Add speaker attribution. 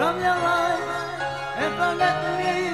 Speaker 1: from your life and from that to me.